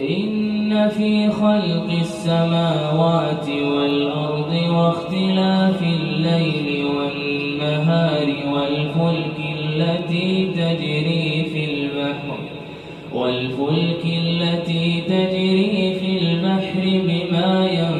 إن في خلق السماوات والأرض واختلاف الليل والنهار والفلك التي تجري في البحر والفلك التي تجري في البحر بما ينفع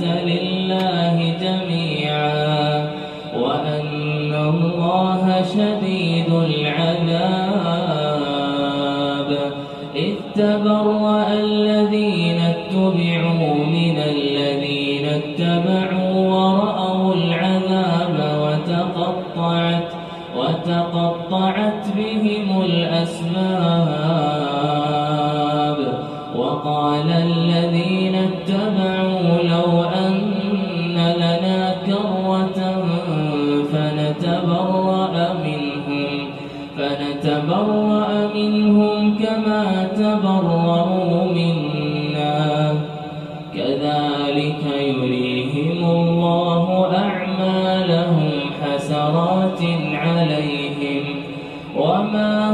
لله جميعا وأن الله شديد العذاب. إذ تبرأ الذين اتبعوا من الذين اتبعوا ورأوا العذاب وتقطعت وتقطعت بهم الأسباب.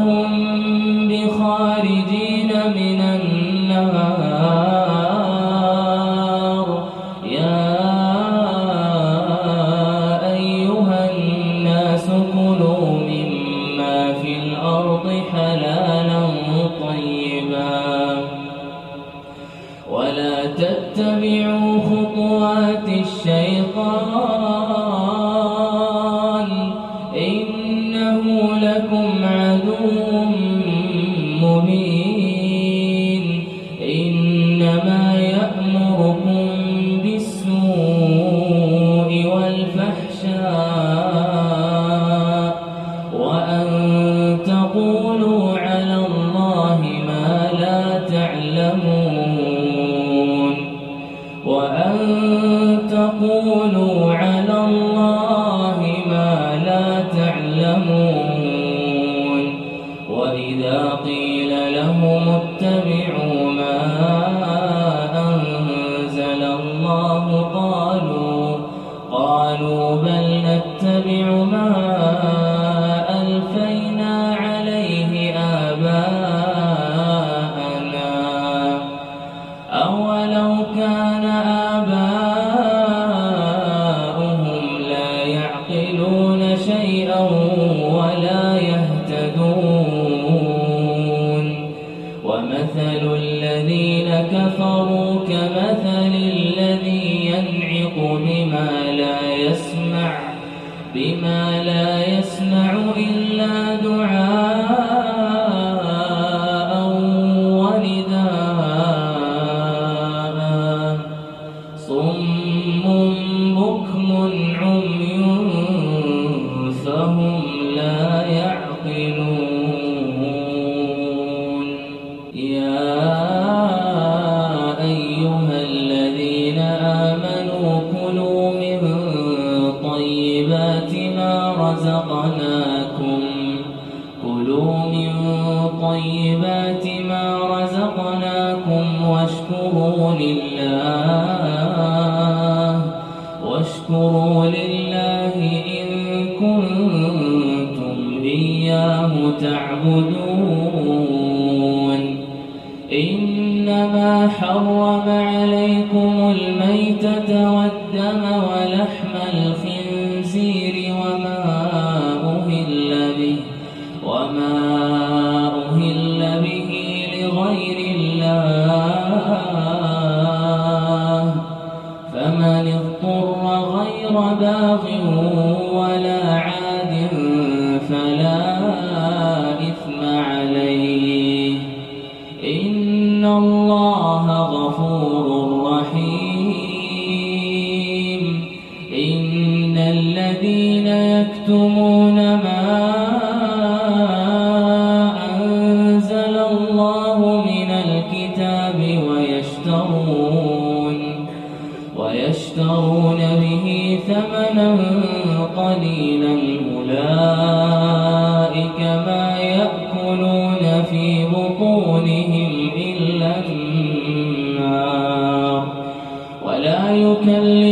هم على الله ما لا تعلمون. لا يكلم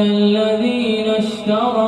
الذين اشتروا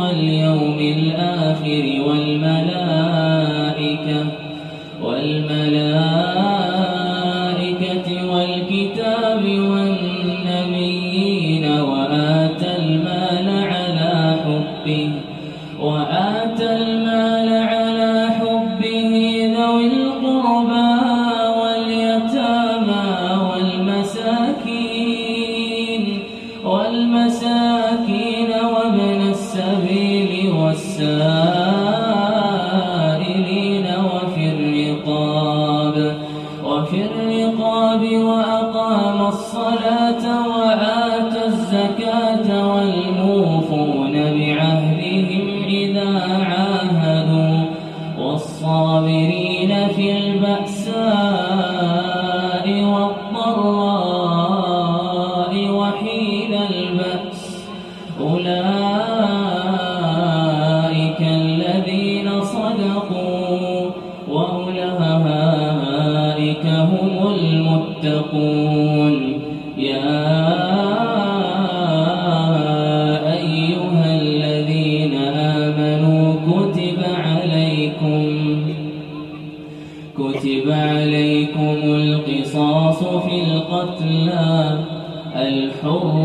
واليوم الآخر والملائكة والملائكة الله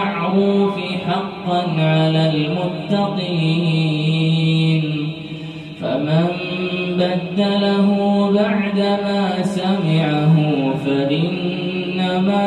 بالمعروف حقا على المتقين فمن بدله بعدما سمعه فإنما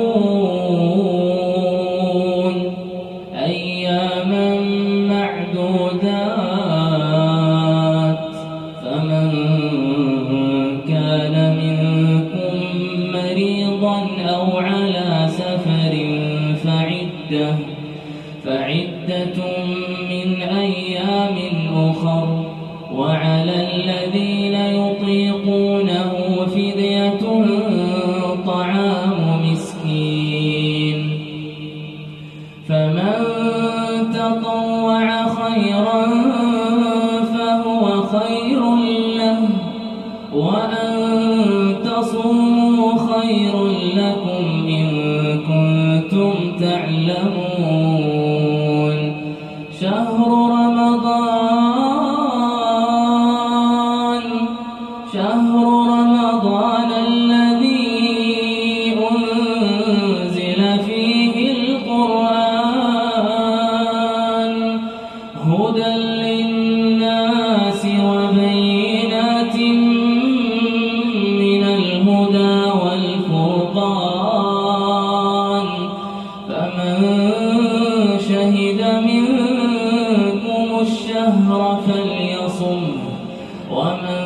ومن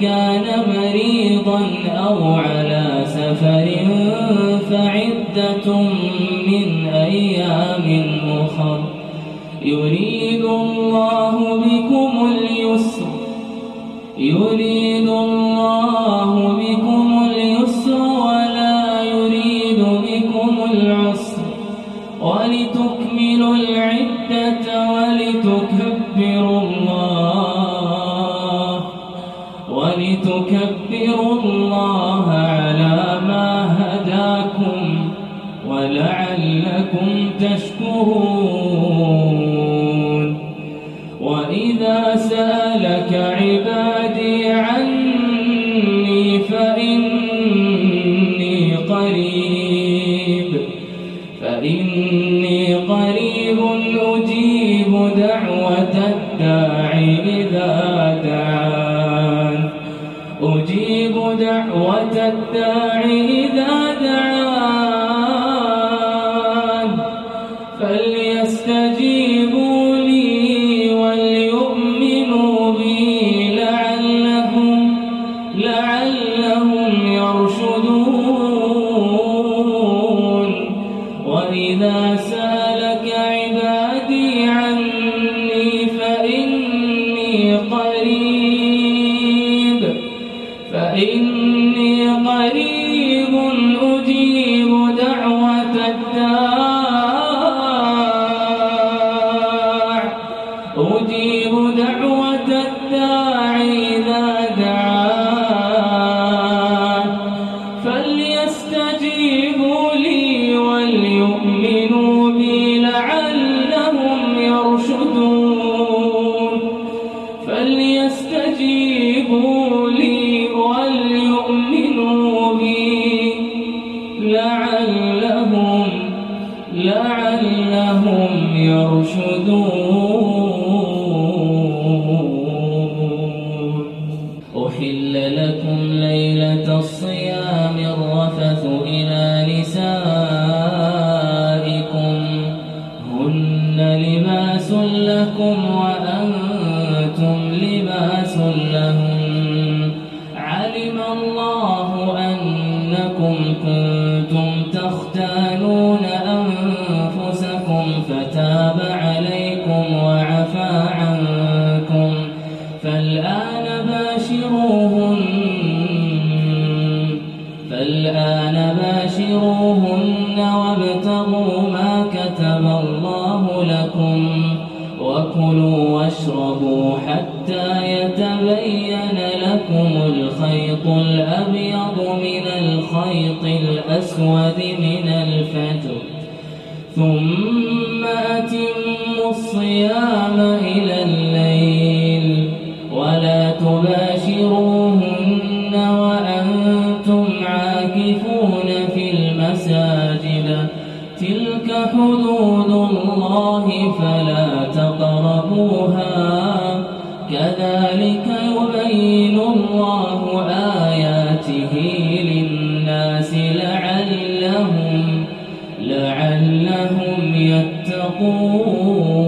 كان مريضا أو على سفر فعدة من أيام أخر. يريد الله بكم اليسر. يريد الله إني قريب أجيب دعوة الداعي إذا دعان. أجيب دعوة الداعي وَ الصيام إلى الليل ولا تباشروهن وأنتم عاكفون في المساجد. تلك حدود الله فلا تقربوها. كذلك يبين الله آياته للناس لعلهم لعلهم يتقون.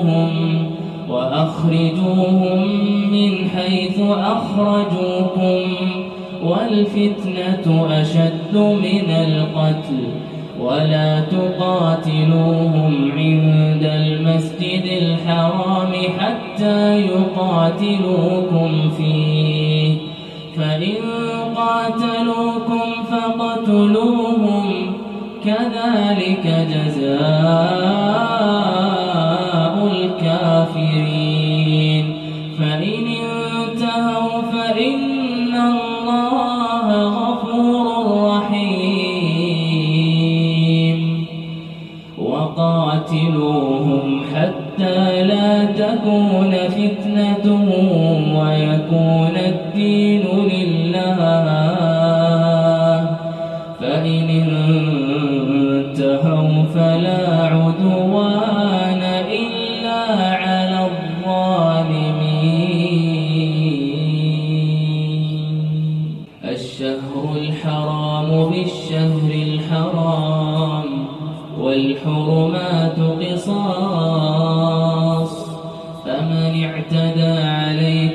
وأخرجوهم من حيث أخرجوكم والفتنة أشد من القتل ولا تقاتلوهم عند المسجد الحرام حتى يقاتلوكم فيه. فإن قاتلوكم فقتلوهم كذلك جزاء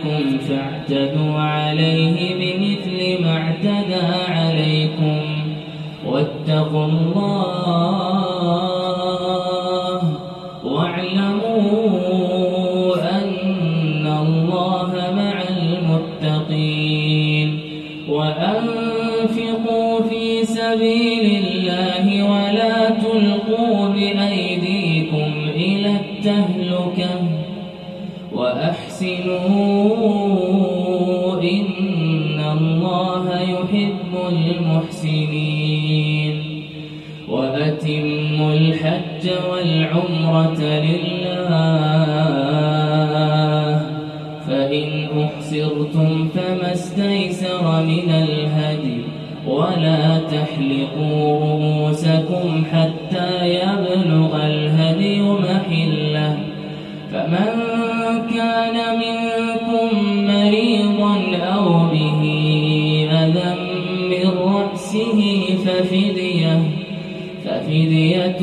عليكم فاعتدوا عليه بمثل ما اعتدى عليكم. واتقوا الله لله. فإن أحسرتم فما استيسر من الهدي ولا تحلقوا رؤوسكم حتى يبلغ الهدي محله. فمن كان منكم مريضا أو به أذى من رأسه ففدية ففدية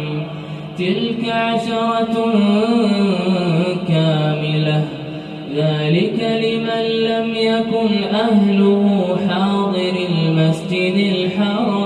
تلك عشرة كاملة. ذلك لمن لم يكن أهله حاضر المسجد الحرام.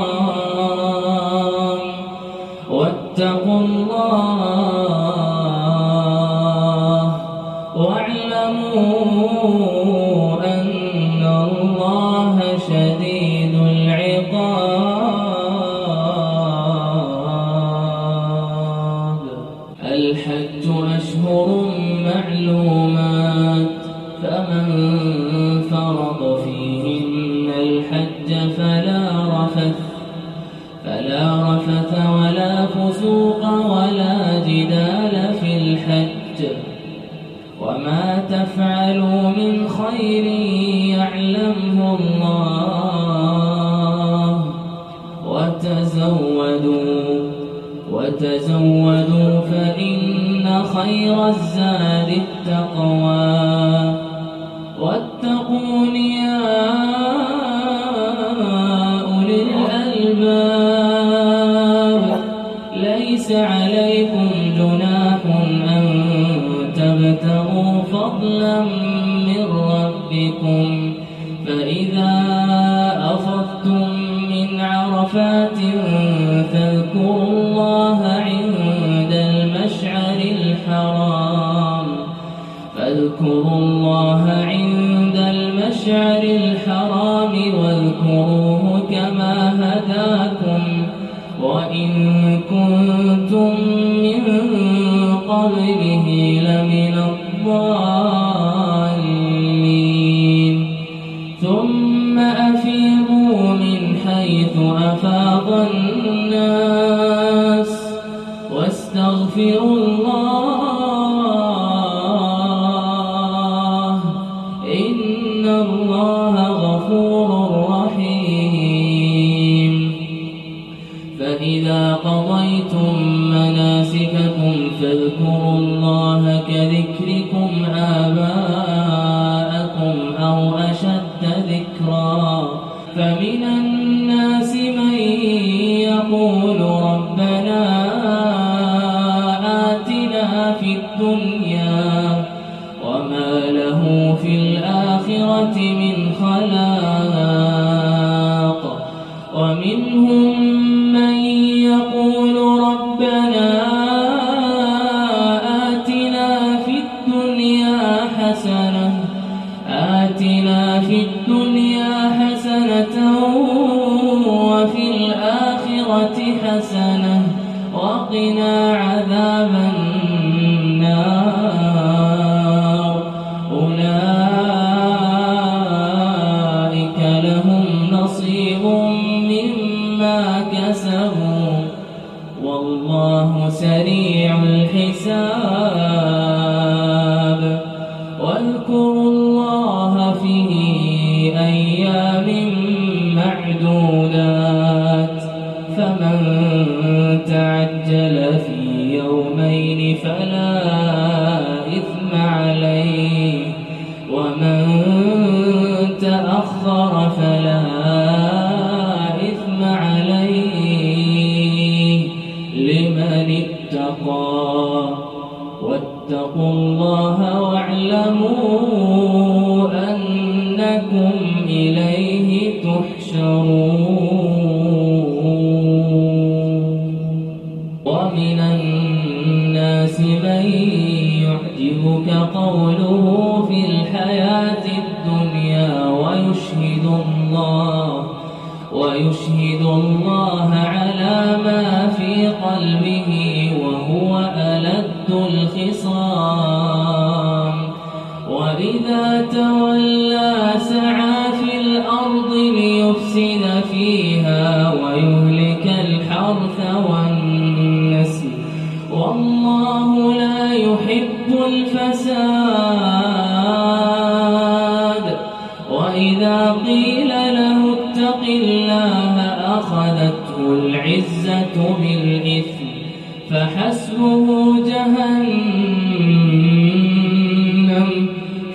وتزودوا. وتزودوا فإن خير الزاد التقوى. واتقون يا أولي الألباب. ليس عليكم الله يحب الفساد. وإذا قيل له اتق الله أخذته العزة بالإثم فحسبه جهنم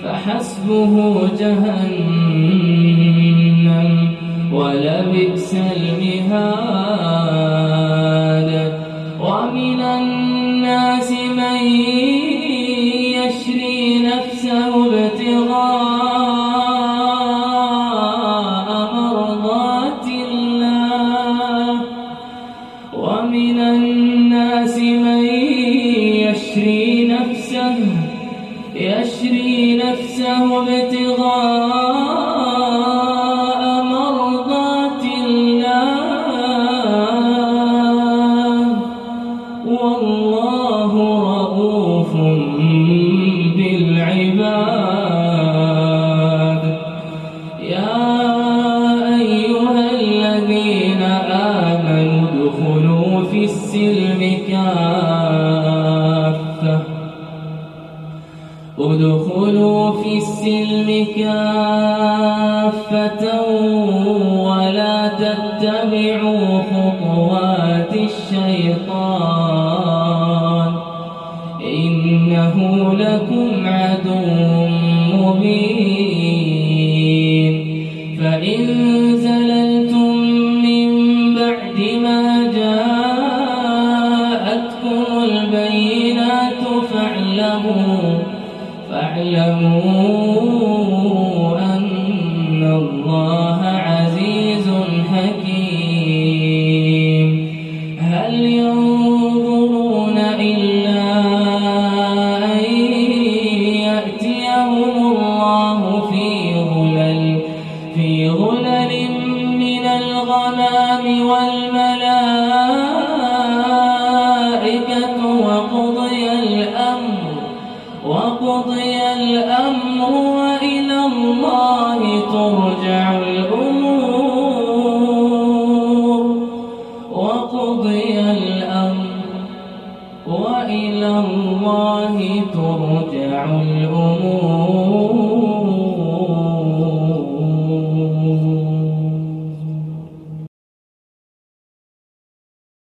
فحسبه جهنم. ولبئس الإثم يَعْلَمُونَ